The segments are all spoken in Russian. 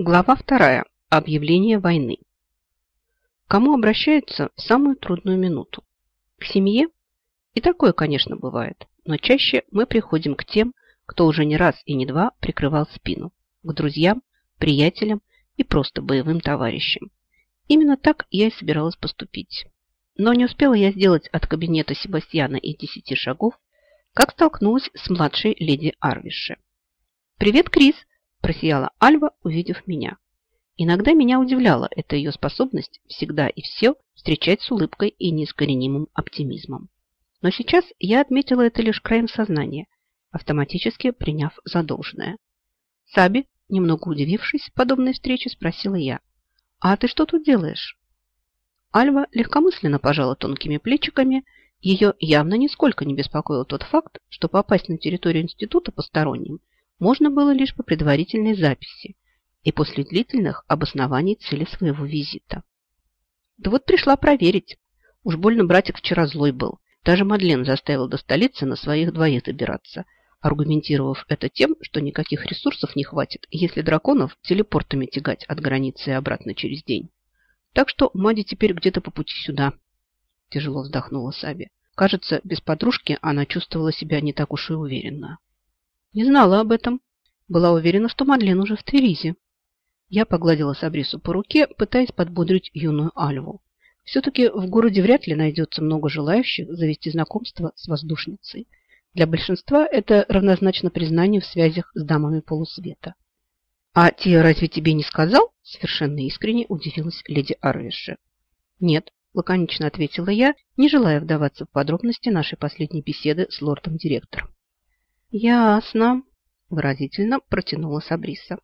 Глава вторая. Объявление войны. Кому обращаются в самую трудную минуту? К семье? И такое, конечно, бывает. Но чаще мы приходим к тем, кто уже не раз и не два прикрывал спину. К друзьям, приятелям и просто боевым товарищам. Именно так я и собиралась поступить. Но не успела я сделать от кабинета Себастьяна и десяти шагов, как столкнулась с младшей леди Арвиши. «Привет, Крис!» Просияла Альва, увидев меня. Иногда меня удивляла эта ее способность всегда и все встречать с улыбкой и неискоренимым оптимизмом. Но сейчас я отметила это лишь краем сознания, автоматически приняв за должное. Саби, немного удивившись подобной встрече, спросила я. «А ты что тут делаешь?» Альва легкомысленно пожала тонкими плечиками. Ее явно нисколько не беспокоил тот факт, что попасть на территорию института посторонним – можно было лишь по предварительной записи и после длительных обоснований цели своего визита. Да вот пришла проверить. Уж больно братик вчера злой был. Даже Мадлен заставил до столицы на своих двоих добираться, аргументировав это тем, что никаких ресурсов не хватит, если драконов телепортами тягать от границы и обратно через день. Так что Мади теперь где-то по пути сюда. Тяжело вздохнула Саби. Кажется, без подружки она чувствовала себя не так уж и уверенно. Не знала об этом. Была уверена, что Мадлен уже в Тверизе. Я погладила Сабрису по руке, пытаясь подбодрить юную Альву. Все-таки в городе вряд ли найдется много желающих завести знакомство с воздушницей. Для большинства это равнозначно признанию в связях с дамами полусвета. «А Тия разве тебе не сказал?» Совершенно искренне удивилась леди Арвиши. «Нет», – лаконично ответила я, не желая вдаваться в подробности нашей последней беседы с лордом-директором. «Ясно», – выразительно протянула Сабриса.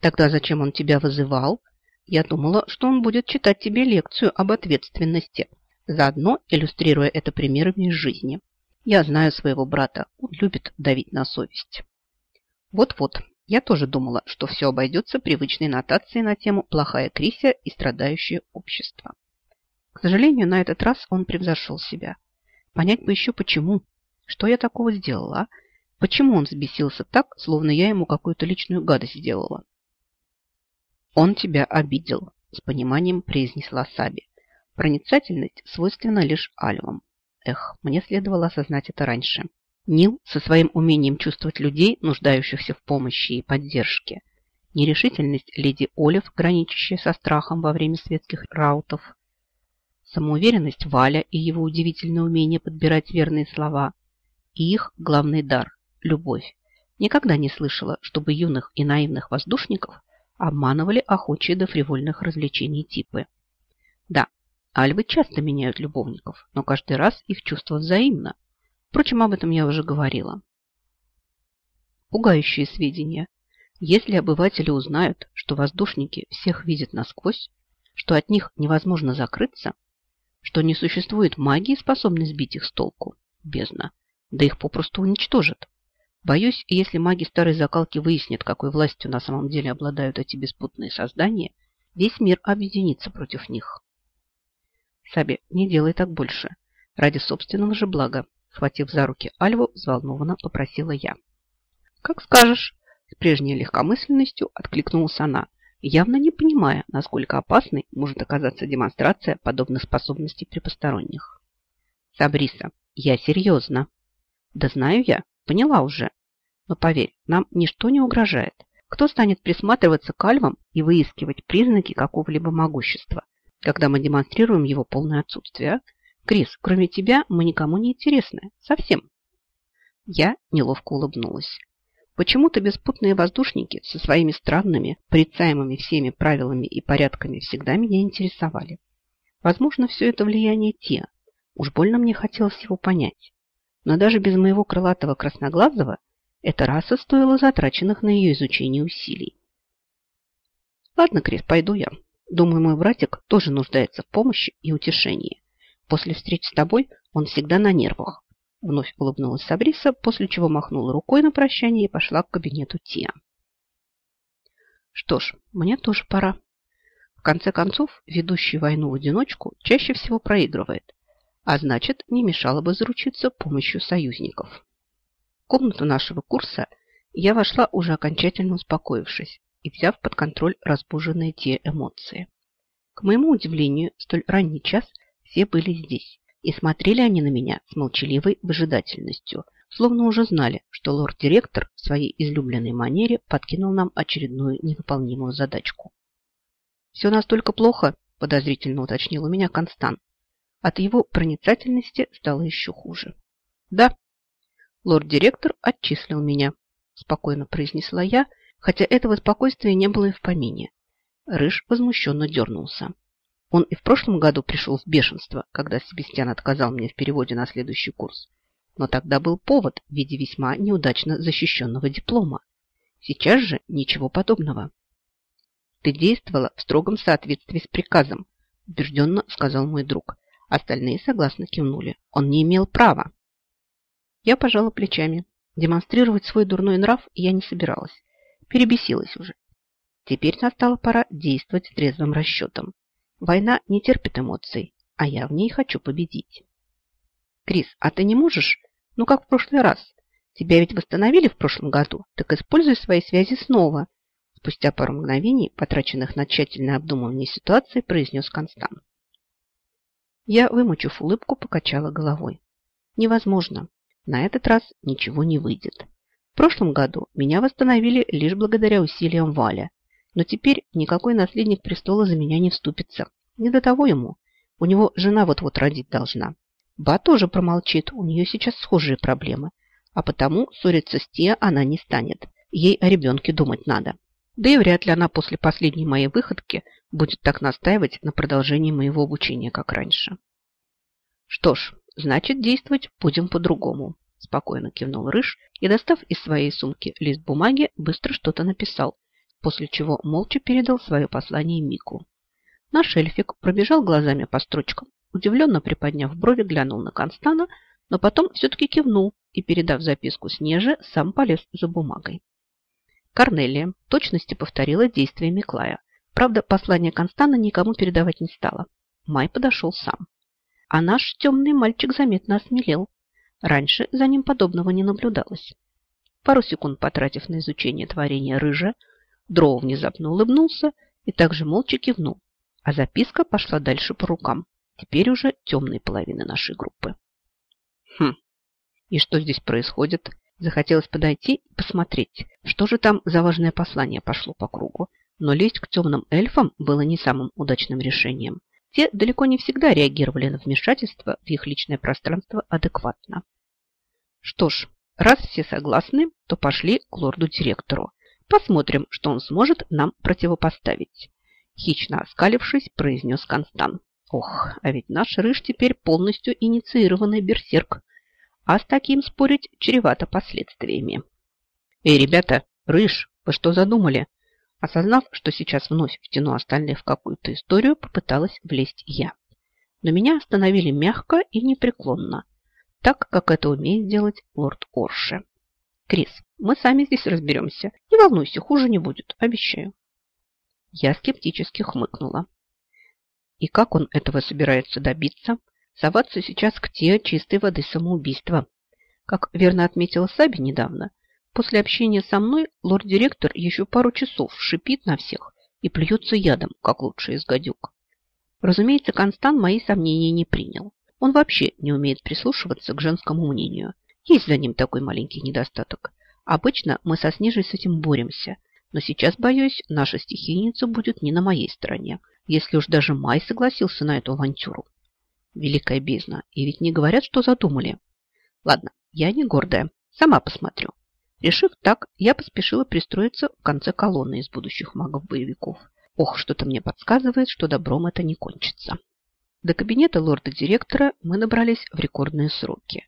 «Тогда зачем он тебя вызывал? Я думала, что он будет читать тебе лекцию об ответственности, заодно иллюстрируя это примерами из жизни. Я знаю своего брата, он любит давить на совесть». Вот-вот, я тоже думала, что все обойдется привычной нотацией на тему «плохая Крися и страдающее общество». К сожалению, на этот раз он превзошел себя. Понять бы еще почему. Что я такого сделала? Почему он взбесился так, словно я ему какую-то личную гадость сделала? Он тебя обидел, с пониманием произнесла Саби. Проницательность свойственна лишь альвам. Эх, мне следовало осознать это раньше. Нил со своим умением чувствовать людей, нуждающихся в помощи и поддержке. Нерешительность леди Олив, граничащая со страхом во время светских раутов. Самоуверенность Валя и его удивительное умение подбирать верные слова. И их главный дар любовь. Никогда не слышала, чтобы юных и наивных воздушников обманывали охочие до фривольных развлечений типы. Да, альвы часто меняют любовников, но каждый раз их чувство взаимно. Впрочем, об этом я уже говорила. Пугающие сведения. Если обыватели узнают, что воздушники всех видят насквозь, что от них невозможно закрыться, что не существует магии, способной сбить их с толку, бездна, да их попросту уничтожат. Боюсь, если маги старой закалки выяснят, какой властью на самом деле обладают эти беспутные создания, весь мир объединится против них. Саби, не делай так больше. Ради собственного же блага, схватив за руки Альву, взволнованно попросила я. Как скажешь, с прежней легкомысленностью откликнулась она, явно не понимая, насколько опасной может оказаться демонстрация подобных способностей при посторонних. Сабриса, я серьезно. Да знаю я, Поняла уже. Но поверь, нам ничто не угрожает. Кто станет присматриваться к альвам и выискивать признаки какого-либо могущества, когда мы демонстрируем его полное отсутствие, а? Крис, кроме тебя мы никому не интересны. Совсем. Я неловко улыбнулась. Почему-то беспутные воздушники со своими странными, порицаемыми всеми правилами и порядками всегда меня интересовали. Возможно, все это влияние те. Уж больно мне хотелось его понять. Но даже без моего крылатого красноглазого эта раса стоила затраченных на ее изучение усилий. Ладно, Крис, пойду я. Думаю, мой братик тоже нуждается в помощи и утешении. После встреч с тобой он всегда на нервах. Вновь улыбнулась Сабриса, после чего махнула рукой на прощание и пошла к кабинету Тиа. Что ж, мне тоже пора. В конце концов, ведущий войну в одиночку чаще всего проигрывает а значит, не мешало бы заручиться помощью союзников. В комнату нашего курса я вошла уже окончательно успокоившись. и взяв под контроль разбуженные те эмоции. К моему удивлению, столь ранний час все были здесь, и смотрели они на меня с молчаливой выжидательностью, словно уже знали, что лорд-директор в своей излюбленной манере подкинул нам очередную невыполнимую задачку. «Все настолько плохо?» – подозрительно уточнил у меня Констан. От его проницательности стало еще хуже. «Да, лорд-директор отчислил меня», – спокойно произнесла я, хотя этого спокойствия не было и в помине. Рыж возмущенно дернулся. Он и в прошлом году пришел в бешенство, когда Себестьян отказал мне в переводе на следующий курс. Но тогда был повод в виде весьма неудачно защищенного диплома. Сейчас же ничего подобного. Ты действовала в строгом соответствии с приказом, убежденно сказал мой друг. Остальные согласно кивнули. Он не имел права. Я пожала плечами. Демонстрировать свой дурной нрав я не собиралась. Перебесилась уже. Теперь настала пора действовать трезвым расчетом. Война не терпит эмоций, а я в ней хочу победить. Крис, а ты не можешь? Ну, как в прошлый раз. Тебя ведь восстановили в прошлом году. Так используй свои связи снова. Спустя пару мгновений, потраченных на тщательное обдумывание ситуации, произнес Констант. Я, вымучив улыбку, покачала головой. Невозможно. На этот раз ничего не выйдет. В прошлом году меня восстановили лишь благодаря усилиям Валя. Но теперь никакой наследник престола за меня не вступится. Не до того ему. У него жена вот-вот родить должна. Ба тоже промолчит, у нее сейчас схожие проблемы. А потому ссориться с Тия она не станет. Ей о ребенке думать надо. Да и вряд ли она после последней моей выходки будет так настаивать на продолжении моего обучения, как раньше. Что ж, значит, действовать будем по-другому. Спокойно кивнул Рыж и, достав из своей сумки лист бумаги, быстро что-то написал, после чего молча передал свое послание Мику. Наш эльфик пробежал глазами по строчкам, удивленно приподняв брови, глянул на Констана, но потом все-таки кивнул и, передав записку Снеже, сам полез за бумагой. Корнелия точности повторила действия Миклая. Правда, послание Констана никому передавать не стала. Май подошел сам. А наш темный мальчик заметно осмелел. Раньше за ним подобного не наблюдалось. Пару секунд потратив на изучение творения рыжа, Дроу внезапно улыбнулся и также молча кивнул, а записка пошла дальше по рукам, теперь уже темной половины нашей группы. Хм, и что здесь происходит? Захотелось подойти и посмотреть, что же там за важное послание пошло по кругу. Но лезть к темным эльфам было не самым удачным решением. Те далеко не всегда реагировали на вмешательство в их личное пространство адекватно. Что ж, раз все согласны, то пошли к лорду-директору Посмотрим, что он сможет нам противопоставить. Хищно оскалившись, произнес Констан. Ох, а ведь наш Рыж теперь полностью инициированный берсерк. А с таким спорить чревато последствиями. Эй, ребята, Рыж, вы что задумали? Осознав, что сейчас вновь втяну остальных в какую-то историю, попыталась влезть я. Но меня остановили мягко и непреклонно, так, как это умеет делать лорд Орше. Крис, мы сами здесь разберемся. Не волнуйся, хуже не будет, обещаю. Я скептически хмыкнула. И как он этого собирается добиться? Соваться сейчас к те чистой воды самоубийства. Как верно отметила Саби недавно, после общения со мной лорд-директор еще пару часов шипит на всех и плюется ядом, как лучший из гадюк. Разумеется, Констан мои сомнения не принял. Он вообще не умеет прислушиваться к женскому мнению есть за ним такой маленький недостаток. Обычно мы со Снежей с этим боремся, но сейчас, боюсь, наша стихийница будет не на моей стороне, если уж даже Май согласился на эту авантюру. Великая бездна, и ведь не говорят, что задумали. Ладно, я не гордая, сама посмотрю. Решив так, я поспешила пристроиться в конце колонны из будущих магов-боевиков. Ох, что-то мне подсказывает, что добром это не кончится. До кабинета лорда-директора мы добрались в рекордные сроки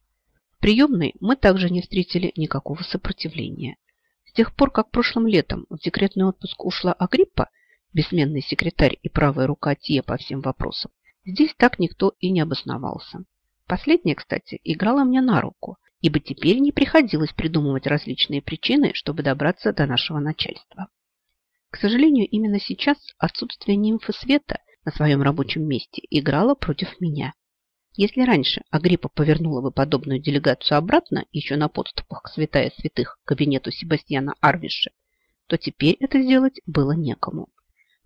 приемной мы также не встретили никакого сопротивления. С тех пор, как прошлым летом в декретный отпуск ушла Агриппа, бессменный секретарь и правая рука Тия по всем вопросам, здесь так никто и не обосновался. Последняя, кстати, играла мне на руку, ибо теперь не приходилось придумывать различные причины, чтобы добраться до нашего начальства. К сожалению, именно сейчас отсутствие нимфы света на своем рабочем месте играло против меня. Если раньше Агриппа повернула бы подобную делегацию обратно, еще на подступах к святая святых кабинету Себастьяна Арвиша, то теперь это сделать было некому.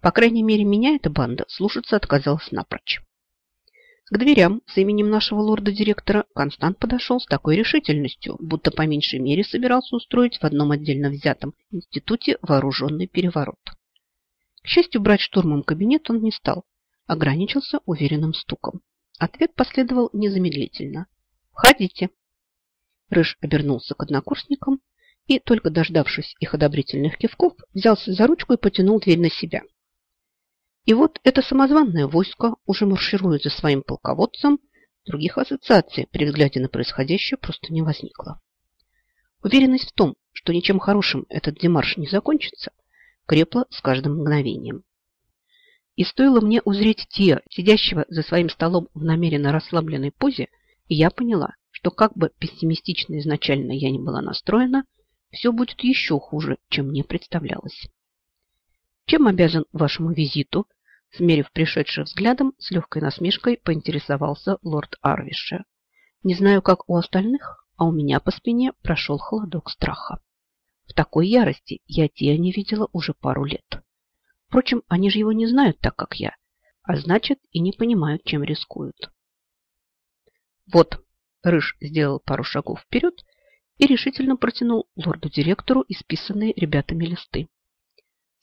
По крайней мере, меня эта банда слушаться отказалась напрочь. К дверям с именем нашего лорда-директора Констант подошел с такой решительностью, будто по меньшей мере собирался устроить в одном отдельно взятом институте вооруженный переворот. К счастью, брать штурмом кабинет он не стал, ограничился уверенным стуком. Ответ последовал незамедлительно. «Входите!» Рыж обернулся к однокурсникам и, только дождавшись их одобрительных кивков, взялся за ручку и потянул дверь на себя. И вот это самозванное войско уже марширует за своим полководцем, других ассоциаций при взгляде на происходящее просто не возникло. Уверенность в том, что ничем хорошим этот демарш не закончится, крепла с каждым мгновением. И стоило мне узреть Тия, сидящего за своим столом в намеренно расслабленной позе, и я поняла, что как бы пессимистично изначально я не была настроена, все будет еще хуже, чем мне представлялось. Чем обязан вашему визиту? Смерив пришедших взглядом, с легкой насмешкой поинтересовался лорд Арвиша. Не знаю, как у остальных, а у меня по спине прошел холодок страха. В такой ярости я Тия не видела уже пару лет. Впрочем, они же его не знают так, как я, а значит и не понимают, чем рискуют. Вот, Рыж сделал пару шагов вперед и решительно протянул лорду-директору исписанные ребятами листы.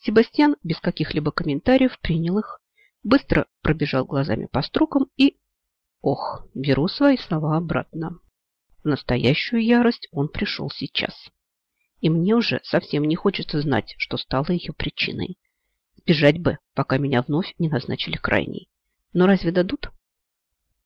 Себастьян без каких-либо комментариев принял их, быстро пробежал глазами по строкам и... Ох, беру свои слова обратно. В настоящую ярость он пришел сейчас. И мне уже совсем не хочется знать, что стало ее причиной. Сбежать бы, пока меня вновь не назначили крайней. Но разве дадут?